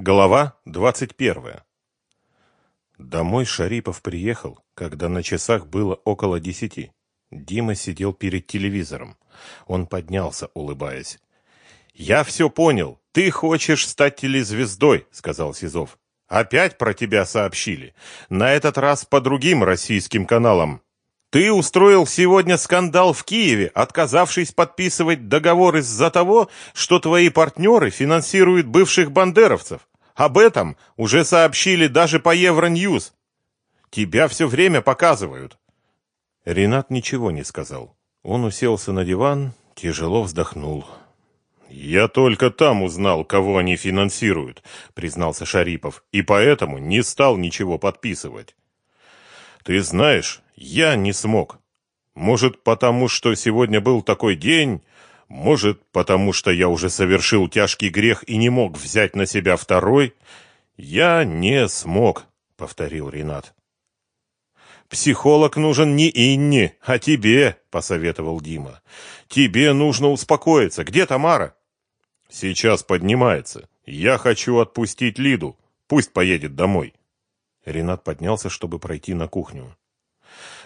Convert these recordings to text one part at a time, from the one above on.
Глава 21. Домой Шарипов приехал, когда на часах было около десяти. Дима сидел перед телевизором. Он поднялся, улыбаясь. «Я все понял. Ты хочешь стать телезвездой», — сказал Сизов. «Опять про тебя сообщили. На этот раз по другим российским каналам. Ты устроил сегодня скандал в Киеве, отказавшись подписывать договор из-за того, что твои партнеры финансируют бывших бандеровцев. Об этом уже сообщили даже по Евроньюз. Тебя все время показывают. Ренат ничего не сказал. Он уселся на диван, тяжело вздохнул. «Я только там узнал, кого они финансируют», — признался Шарипов, «и поэтому не стал ничего подписывать». «Ты знаешь, я не смог. Может, потому что сегодня был такой день, может, потому что я уже совершил тяжкий грех и не мог взять на себя второй. Я не смог, повторил Ренат. Психолог нужен не Инне, а тебе, посоветовал Дима. Тебе нужно успокоиться. Где Тамара? Сейчас поднимается. Я хочу отпустить Лиду. Пусть поедет домой. Ренат поднялся, чтобы пройти на кухню.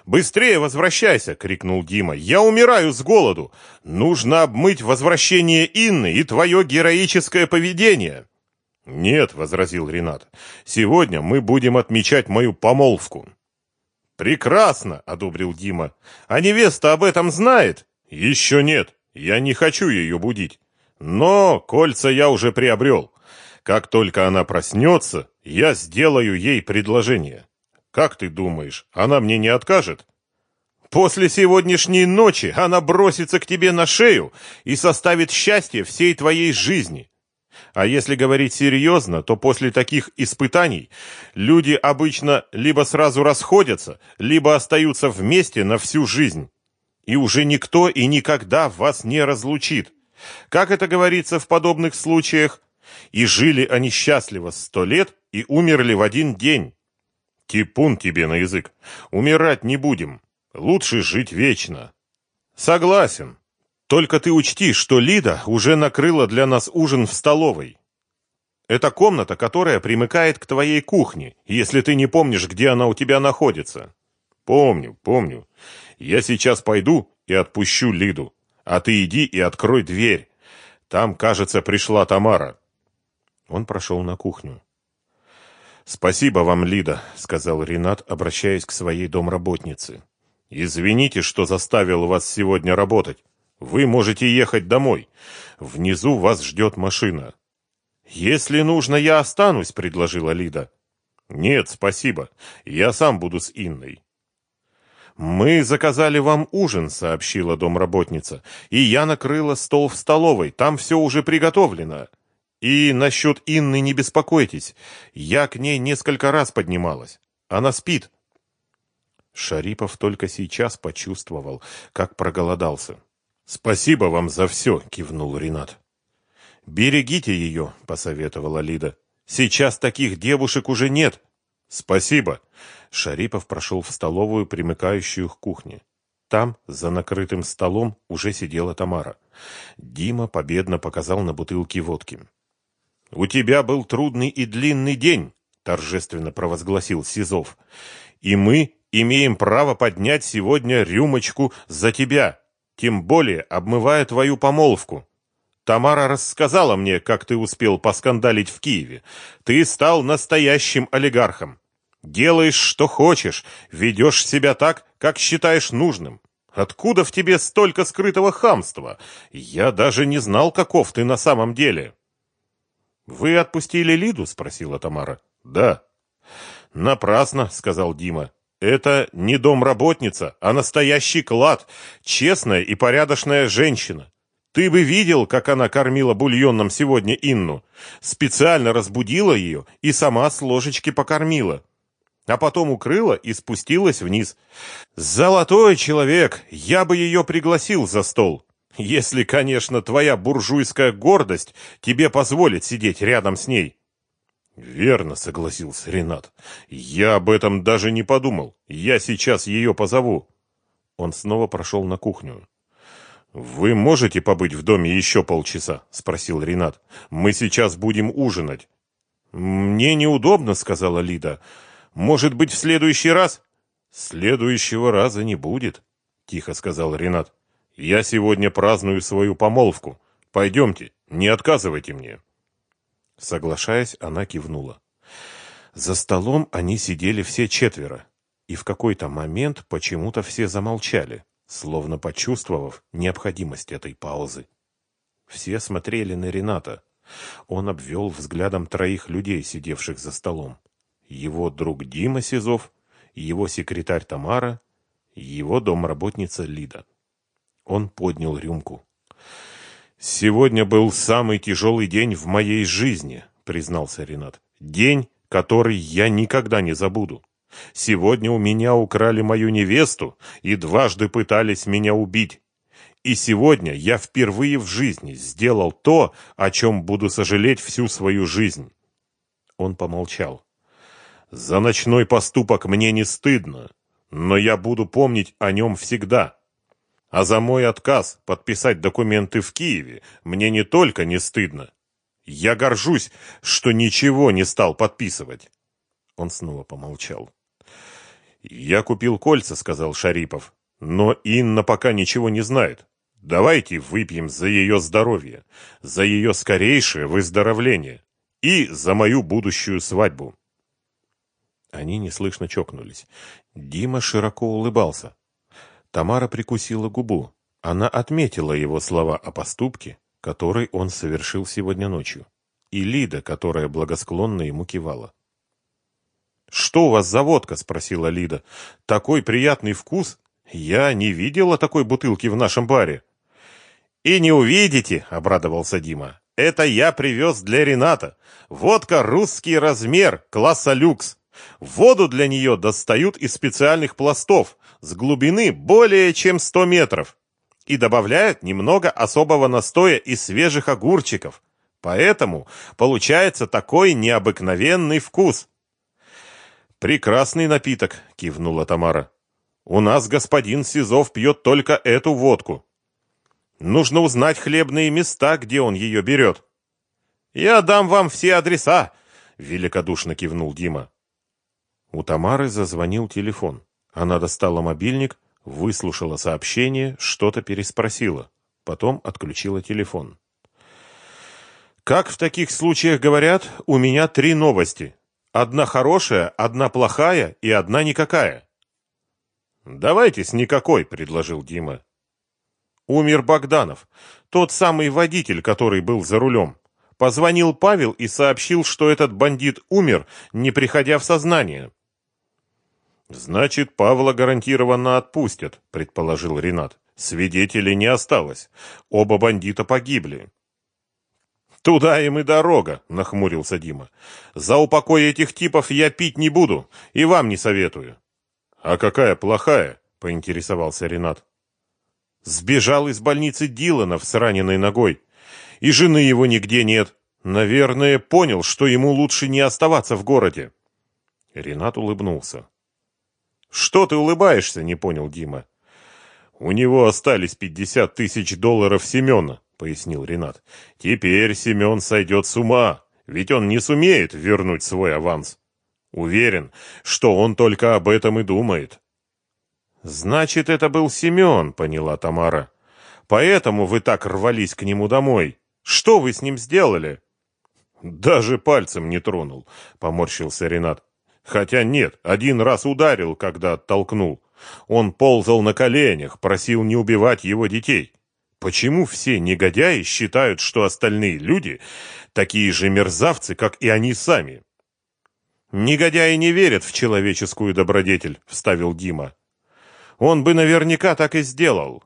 «Быстрее возвращайся!» — крикнул Дима. «Я умираю с голоду! Нужно обмыть возвращение Инны и твое героическое поведение!» «Нет», — возразил Ренат, — «сегодня мы будем отмечать мою помолвку». «Прекрасно!» — одобрил Дима. «А невеста об этом знает?» «Еще нет. Я не хочу ее будить. Но кольца я уже приобрел. Как только она проснется, я сделаю ей предложение. Как ты думаешь, она мне не откажет? После сегодняшней ночи она бросится к тебе на шею и составит счастье всей твоей жизни. А если говорить серьезно, то после таких испытаний люди обычно либо сразу расходятся, либо остаются вместе на всю жизнь. И уже никто и никогда вас не разлучит. Как это говорится в подобных случаях? И жили они счастливо сто лет и умерли в один день. Типун тебе на язык. Умирать не будем. Лучше жить вечно. Согласен. Только ты учти, что Лида уже накрыла для нас ужин в столовой. Это комната, которая примыкает к твоей кухне, если ты не помнишь, где она у тебя находится. Помню, помню. Я сейчас пойду и отпущу Лиду. А ты иди и открой дверь. Там, кажется, пришла Тамара. Он прошел на кухню. «Спасибо вам, Лида», — сказал Ренат, обращаясь к своей домработнице. «Извините, что заставил вас сегодня работать. Вы можете ехать домой. Внизу вас ждет машина». «Если нужно, я останусь», — предложила Лида. «Нет, спасибо. Я сам буду с Инной». «Мы заказали вам ужин», — сообщила домработница, «и я накрыла стол в столовой. Там все уже приготовлено». И насчет Инны не беспокойтесь. Я к ней несколько раз поднималась. Она спит. Шарипов только сейчас почувствовал, как проголодался. «Спасибо вам за все», — кивнул Ренат. «Берегите ее», — посоветовала Лида. «Сейчас таких девушек уже нет». «Спасибо». Шарипов прошел в столовую, примыкающую к кухне. Там, за накрытым столом, уже сидела Тамара. Дима победно показал на бутылки водки. «У тебя был трудный и длинный день», — торжественно провозгласил Сизов. «И мы имеем право поднять сегодня рюмочку за тебя, тем более обмывая твою помолвку. Тамара рассказала мне, как ты успел поскандалить в Киеве. Ты стал настоящим олигархом. Делаешь, что хочешь, ведешь себя так, как считаешь нужным. Откуда в тебе столько скрытого хамства? Я даже не знал, каков ты на самом деле». «Вы отпустили Лиду?» — спросила Тамара. «Да». «Напрасно», — сказал Дима. «Это не домработница, а настоящий клад, честная и порядочная женщина. Ты бы видел, как она кормила бульонном сегодня Инну. Специально разбудила ее и сама с ложечки покормила. А потом укрыла и спустилась вниз. Золотой человек, я бы ее пригласил за стол. Если, конечно, твоя буржуйская гордость тебе позволит сидеть рядом с ней. Верно, согласился Ренат. Я об этом даже не подумал. Я сейчас ее позову. Он снова прошел на кухню. Вы можете побыть в доме еще полчаса, спросил Ренат. Мы сейчас будем ужинать. Мне неудобно, сказала Лида. Может быть, в следующий раз? Следующего раза не будет, тихо сказал Ренат. Я сегодня праздную свою помолвку. Пойдемте, не отказывайте мне. Соглашаясь, она кивнула. За столом они сидели все четверо, и в какой-то момент почему-то все замолчали, словно почувствовав необходимость этой паузы. Все смотрели на Рената. Он обвел взглядом троих людей, сидевших за столом. Его друг Дима Сизов, его секретарь Тамара, его домработница Лида. Он поднял рюмку. «Сегодня был самый тяжелый день в моей жизни», — признался Ренат. «День, который я никогда не забуду. Сегодня у меня украли мою невесту и дважды пытались меня убить. И сегодня я впервые в жизни сделал то, о чем буду сожалеть всю свою жизнь. Он помолчал. За ночной поступок мне не стыдно, но я буду помнить о нем всегда. А за мой отказ подписать документы в Киеве мне не только не стыдно. Я горжусь, что ничего не стал подписывать. Он снова помолчал. Я купил кольца, сказал Шарипов. Но Инна пока ничего не знает. Давайте выпьем за ее здоровье, за ее скорейшее выздоровление и за мою будущую свадьбу. Они неслышно чокнулись. Дима широко улыбался. Тамара прикусила губу. Она отметила его слова о поступке, который он совершил сегодня ночью, и Лида, которая благосклонно ему кивала. «Что у вас за водка?» — спросила Лида. «Такой приятный вкус! Я не видела такой бутылки в нашем баре». «И не увидите», — обрадовался Дима. «Это я привез для Рената. Водка русский размер, класса люкс. Воду для нее достают из специальных пластов с глубины более чем 100 метров и добавляют немного особого настоя из свежих огурчиков. Поэтому получается такой необыкновенный вкус». «Прекрасный напиток», — кивнула Тамара. «У нас господин Сизов пьет только эту водку». Нужно узнать хлебные места, где он ее берет. Я дам вам все адреса, великодушно кивнул Дима. У Тамары зазвонил телефон. Она достала мобильник, выслушала сообщение, что-то переспросила, потом отключила телефон. Как в таких случаях говорят, у меня три новости. Одна хорошая, одна плохая и одна никакая. Давайте с никакой, предложил Дима. Умер Богданов, тот самый водитель, который был за рулем. Позвонил Павел и сообщил, что этот бандит умер, не приходя в сознание. Значит, Павла гарантированно отпустят, предположил Ренат. Свидетелей не осталось. Оба бандита погибли. Туда им и дорога, нахмурился Дима. За упокой этих типов я пить не буду и вам не советую. А какая плохая, поинтересовался Ренат. Сбежал из больницы Диланов с раненой ногой. И жены его нигде нет. Наверное, понял, что ему лучше не оставаться в городе. Ренат улыбнулся. «Что ты улыбаешься?» — не понял Дима. «У него остались пятьдесят тысяч долларов Семена», — пояснил Ренат. «Теперь Семен сойдет с ума, ведь он не сумеет вернуть свой аванс. Уверен, что он только об этом и думает». Значит, это был Семен, поняла Тамара. Поэтому вы так рвались к нему домой. Что вы с ним сделали? Даже пальцем не тронул, поморщился Ренат. Хотя нет, один раз ударил, когда оттолкнул. Он ползал на коленях, просил не убивать его детей. Почему все негодяи считают, что остальные люди такие же мерзавцы, как и они сами? Негодяи не верят в человеческую добродетель, вставил Дима. Он бы наверняка так и сделал.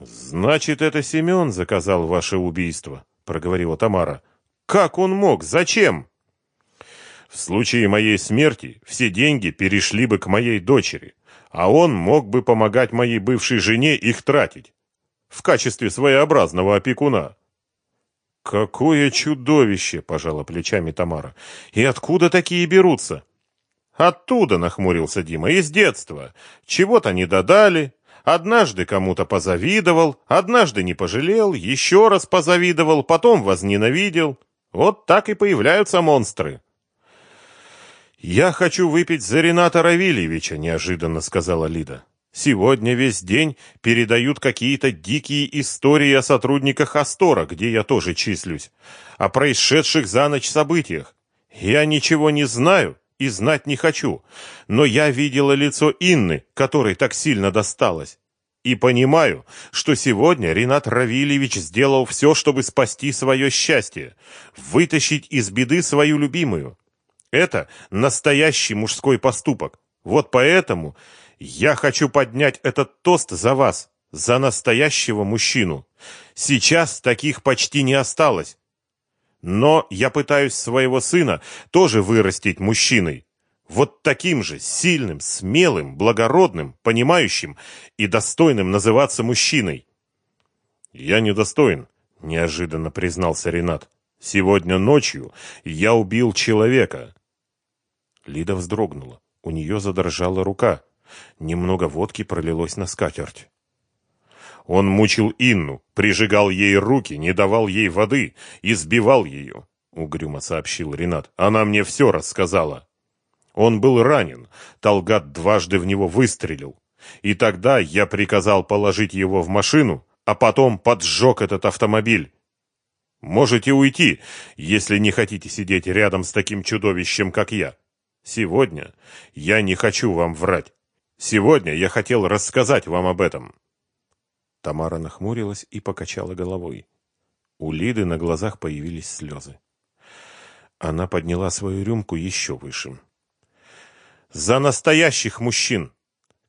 Значит, это Семен заказал ваше убийство, проговорила Тамара. Как он мог? Зачем? В случае моей смерти все деньги перешли бы к моей дочери, а он мог бы помогать моей бывшей жене их тратить в качестве своеобразного опекуна. Какое чудовище, пожала плечами Тамара. И откуда такие берутся? Оттуда, нахмурился Дима, из детства. Чего-то не додали. Однажды кому-то позавидовал, однажды не пожалел, еще раз позавидовал, потом возненавидел. Вот так и появляются монстры. «Я хочу выпить за Рената Равильевича», — неожиданно сказала Лида. «Сегодня весь день передают какие-то дикие истории о сотрудниках Астора, где я тоже числюсь, о происшедших за ночь событиях. Я ничего не знаю и знать не хочу, но я видела лицо Инны, которой так сильно досталось. И понимаю, что сегодня Ренат Равильевич сделал все, чтобы спасти свое счастье, вытащить из беды свою любимую. Это настоящий мужской поступок. Вот поэтому я хочу поднять этот тост за вас, за настоящего мужчину. Сейчас таких почти не осталось. Но я пытаюсь своего сына тоже вырастить мужчиной. Вот таким же сильным, смелым, благородным, понимающим и достойным называться мужчиной. Я недостоин, неожиданно признался Ренат. Сегодня ночью я убил человека. Лида вздрогнула. У нее задрожала рука. Немного водки пролилось на скатерть. Он мучил Инну, прижигал ей руки, не давал ей воды, избивал ее, — угрюмо сообщил Ренат. Она мне все рассказала. Он был ранен, Талгат дважды в него выстрелил. И тогда я приказал положить его в машину, а потом поджег этот автомобиль. Можете уйти, если не хотите сидеть рядом с таким чудовищем, как я. Сегодня я не хочу вам врать. Сегодня я хотел рассказать вам об этом. Тамара нахмурилась и покачала головой. У Лиды на глазах появились слезы. Она подняла свою рюмку еще выше. «За настоящих мужчин!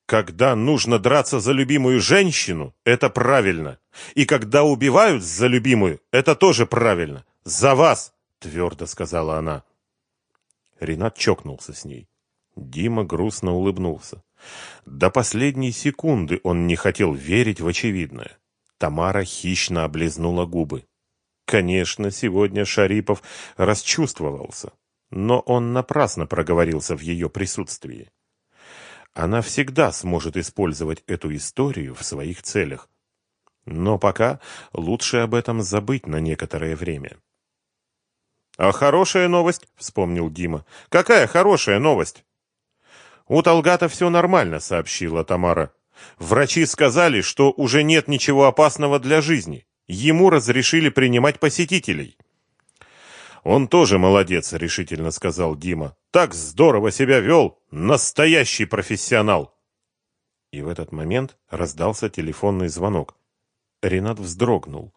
Когда нужно драться за любимую женщину, это правильно. И когда убивают за любимую, это тоже правильно. За вас!» — твердо сказала она. Ренат чокнулся с ней. Дима грустно улыбнулся. До последней секунды он не хотел верить в очевидное. Тамара хищно облизнула губы. Конечно, сегодня Шарипов расчувствовался, но он напрасно проговорился в ее присутствии. Она всегда сможет использовать эту историю в своих целях. Но пока лучше об этом забыть на некоторое время. «А хорошая новость?» — вспомнил Дима. «Какая хорошая новость?» «У Талгата все нормально», — сообщила Тамара. «Врачи сказали, что уже нет ничего опасного для жизни. Ему разрешили принимать посетителей». «Он тоже молодец», — решительно сказал Дима. «Так здорово себя вел! Настоящий профессионал!» И в этот момент раздался телефонный звонок. Ренат вздрогнул.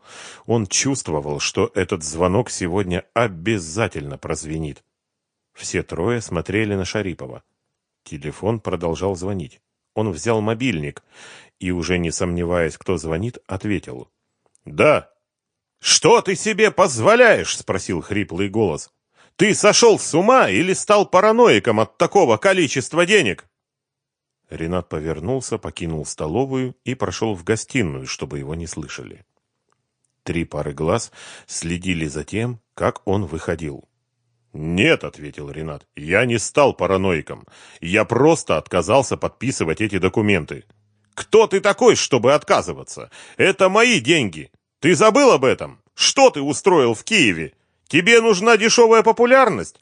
Он чувствовал, что этот звонок сегодня обязательно прозвенит. Все трое смотрели на Шарипова. Телефон продолжал звонить. Он взял мобильник и, уже не сомневаясь, кто звонит, ответил. «Да». «Что ты себе позволяешь?» — спросил хриплый голос. «Ты сошел с ума или стал параноиком от такого количества денег?» Ренат повернулся, покинул столовую и прошел в гостиную, чтобы его не слышали. Три пары глаз следили за тем, как он выходил. «Нет», — ответил Ренат, — «я не стал параноиком. Я просто отказался подписывать эти документы». «Кто ты такой, чтобы отказываться? Это мои деньги. Ты забыл об этом? Что ты устроил в Киеве? Тебе нужна дешевая популярность?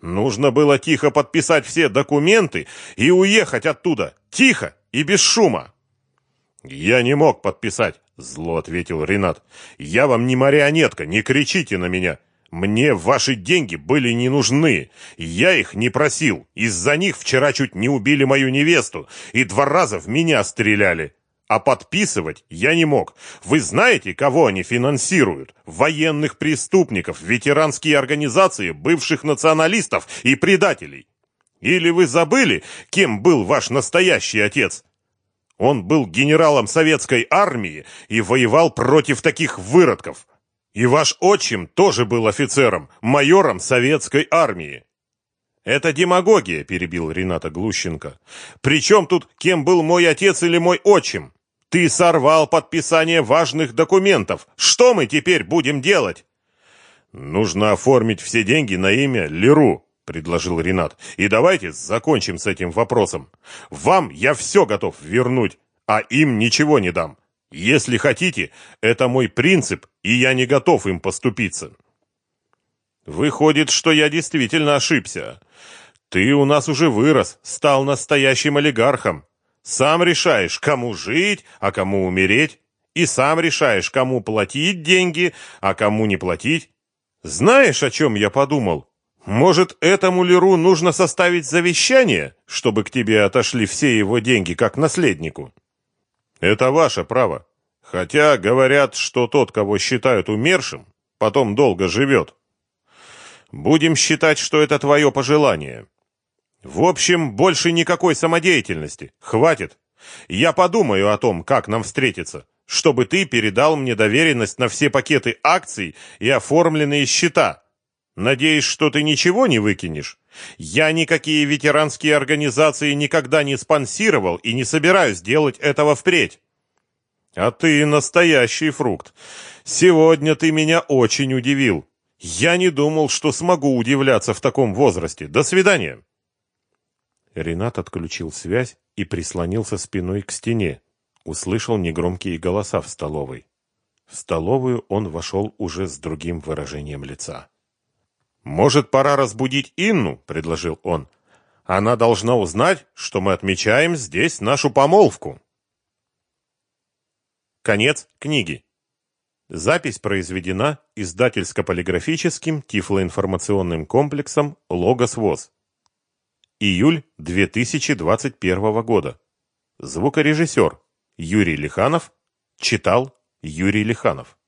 Нужно было тихо подписать все документы и уехать оттуда, тихо и без шума. Я не мог подписать, зло ответил Ренат. Я вам не марионетка, не кричите на меня. Мне ваши деньги были не нужны. Я их не просил. Из-за них вчера чуть не убили мою невесту и два раза в меня стреляли. А подписывать я не мог. Вы знаете, кого они финансируют? Военных преступников, ветеранские организации, бывших националистов и предателей. Или вы забыли, кем был ваш настоящий отец? Он был генералом советской армии и воевал против таких выродков. И ваш отчим тоже был офицером, майором советской армии. Это демагогия, перебил Рената Глущенко. Причем тут кем был мой отец или мой отчим? Ты сорвал подписание важных документов. Что мы теперь будем делать? Нужно оформить все деньги на имя Леру, предложил Ренат. И давайте закончим с этим вопросом. Вам я все готов вернуть, а им ничего не дам. Если хотите, это мой принцип, и я не готов им поступиться. Выходит, что я действительно ошибся. Ты у нас уже вырос, стал настоящим олигархом. Сам решаешь, кому жить, а кому умереть. И сам решаешь, кому платить деньги, а кому не платить. Знаешь, о чем я подумал? Может, этому Леру нужно составить завещание, чтобы к тебе отошли все его деньги как наследнику? Это ваше право. Хотя говорят, что тот, кого считают умершим, потом долго живет. Будем считать, что это твое пожелание. В общем, больше никакой самодеятельности. Хватит. Я подумаю о том, как нам встретиться, чтобы ты передал мне доверенность на все пакеты акций и оформленные счета. Надеюсь, что ты ничего не выкинешь? Я никакие ветеранские организации никогда не спонсировал и не собираюсь делать этого впредь. А ты настоящий фрукт. Сегодня ты меня очень удивил. Я не думал, что смогу удивляться в таком возрасте. До свидания. Ренат отключил связь и прислонился спиной к стене. Услышал негромкие голоса в столовой. В столовую он вошел уже с другим выражением лица. «Может, пора разбудить Инну?» — предложил он. «Она должна узнать, что мы отмечаем здесь нашу помолвку». Конец книги. Запись произведена издательско-полиграфическим тифлоинформационным комплексом «Логос ВОЗ». Июль 2021 года. Звукорежиссер Юрий Лиханов читал Юрий Лиханов.